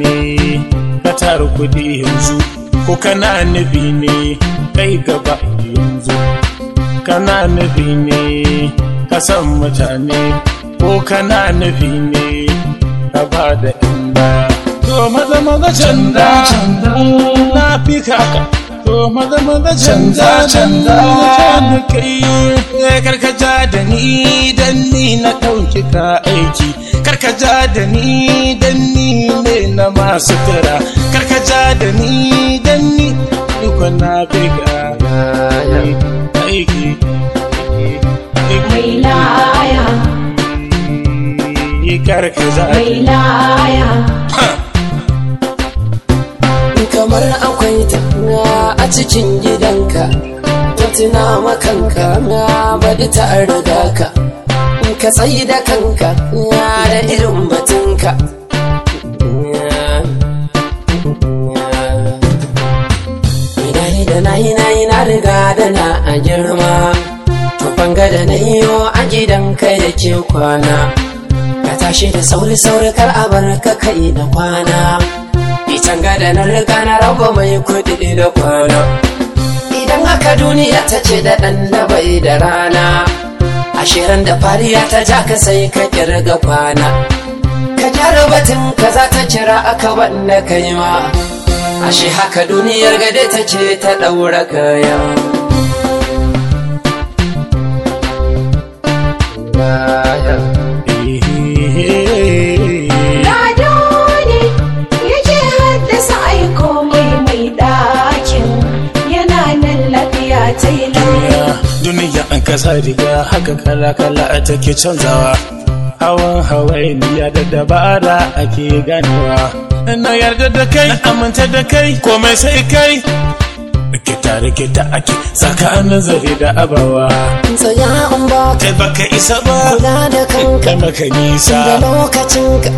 ne ka tara kuɗi yanzu. Ko kana nufi ne kai gaba yanzu. Kana nufi ne ka san mutane. Ko kana nufi ne ka ba da inda. To maza maza canza na fi kaka to maza maza canza canza da kai karkaja da ni dan ni na ɗauki ka aiki. Karkaja da ni dan ne na masu tara. Karkaja da ni dan ni duka na fi aiki mai laya karkaja mai laya kamar akwai ta a cikin gidanka ta tuna makanka baɗi ta riga ka. Ka tsayi da kanka da irin batunka. Da na yi na yi na riga da na a girma. To banga da na iyo a gidan kai da ke kwana. Ka tashi da sauri sauri kar a bar ka kai da kwana. Itan gada na riga na rago mai kuɗi da kwana. Idan haka duniya ta ce da ɗan da bai da rana Ashirin da fariya ta ja ka sai ka ƙirga kwana. Ka gyara batun ka za ta kira aka wanda ka yi ma. Ashe haka duniyar gade ta ce ta ɗaura kaya. Duniya an kasa riga haka kala kala a take canzawa. Hawan hawainiya da dabara ake ganewa. Na yarda da kai na aminta da kai komai sai kai. Rikita rikita ake tsakanin zare da abawa. Tsaya in ba ka kai baka isa ba. kula da kanka. Kai maka nisa. Da lokacinka.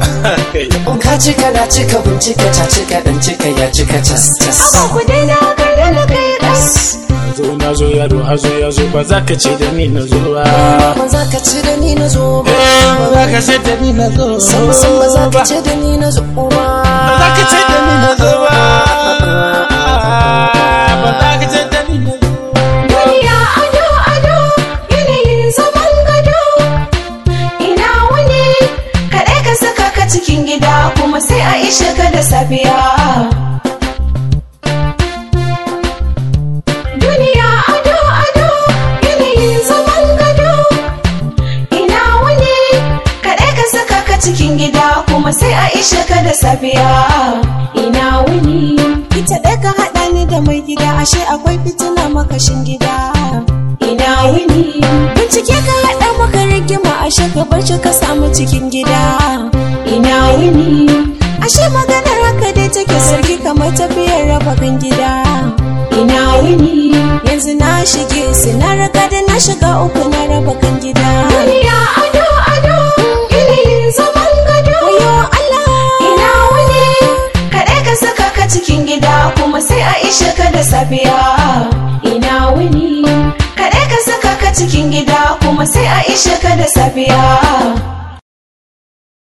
In ka cika na cika bincika ta cika dan cika ya cika cas cas Aba ku daina kada na kai. Ɗan. zo yaro hazo ya zo ba za ka ce da ni na zo ba. Ba za ka ci da ni na zo ba. Eh, ba za ka ce da ni na zo ba za ka ci da ni na zo. Sai a ishe ka da safiya. Ina wani. Ita ɗaya ka haɗa ni da mai gida ashe akwai fitina makashin gida. Ina wuni. Bincike ka haɗa maka rigima ashe ka bar shi ka samu cikin gida. Ina wuni. Ashe maganar haka dai take sarki kamar tafiyar raba kan gida. Ina wuni. Yanzu na shige su na da na shiga uku na raba kan gida. Safiya. Ina wuni. Kaɗai ka saka ka cikin gida kuma sai a ishe ka da safiya.